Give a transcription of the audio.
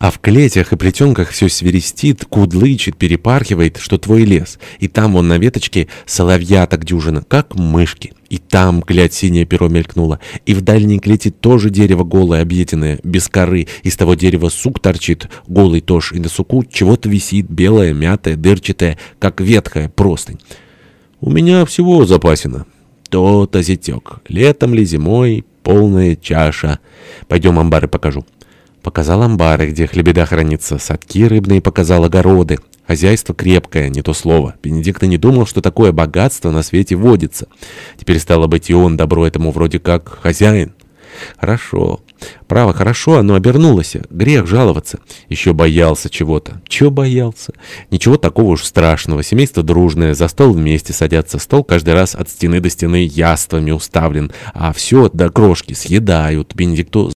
А в клетях и плетенках все свирестит, кудлычит, перепархивает, что твой лес. И там вон на веточке соловья так дюжина, как мышки. И там, глядь, синее перо мелькнуло. И в дальней клете тоже дерево голое, объеденное, без коры. Из того дерева сук торчит, голый тоже. И на суку чего-то висит, белое, мятое, дырчатое, как ветхая простынь. У меня всего запасено. То-то зятек. Летом ли, зимой, полная чаша. Пойдем амбары покажу. Показал амбары, где хлебеда хранится, садки рыбные показал огороды. Хозяйство крепкое, не то слово. Бенедикт не думал, что такое богатство на свете водится. Теперь стало быть и он добро этому вроде как хозяин. Хорошо. Право, хорошо, оно обернулось. Грех жаловаться. Еще боялся чего-то. Чего боялся? Ничего такого уж страшного. Семейство дружное, за стол вместе садятся. Стол каждый раз от стены до стены яствами уставлен. А все до крошки съедают. Бенедикту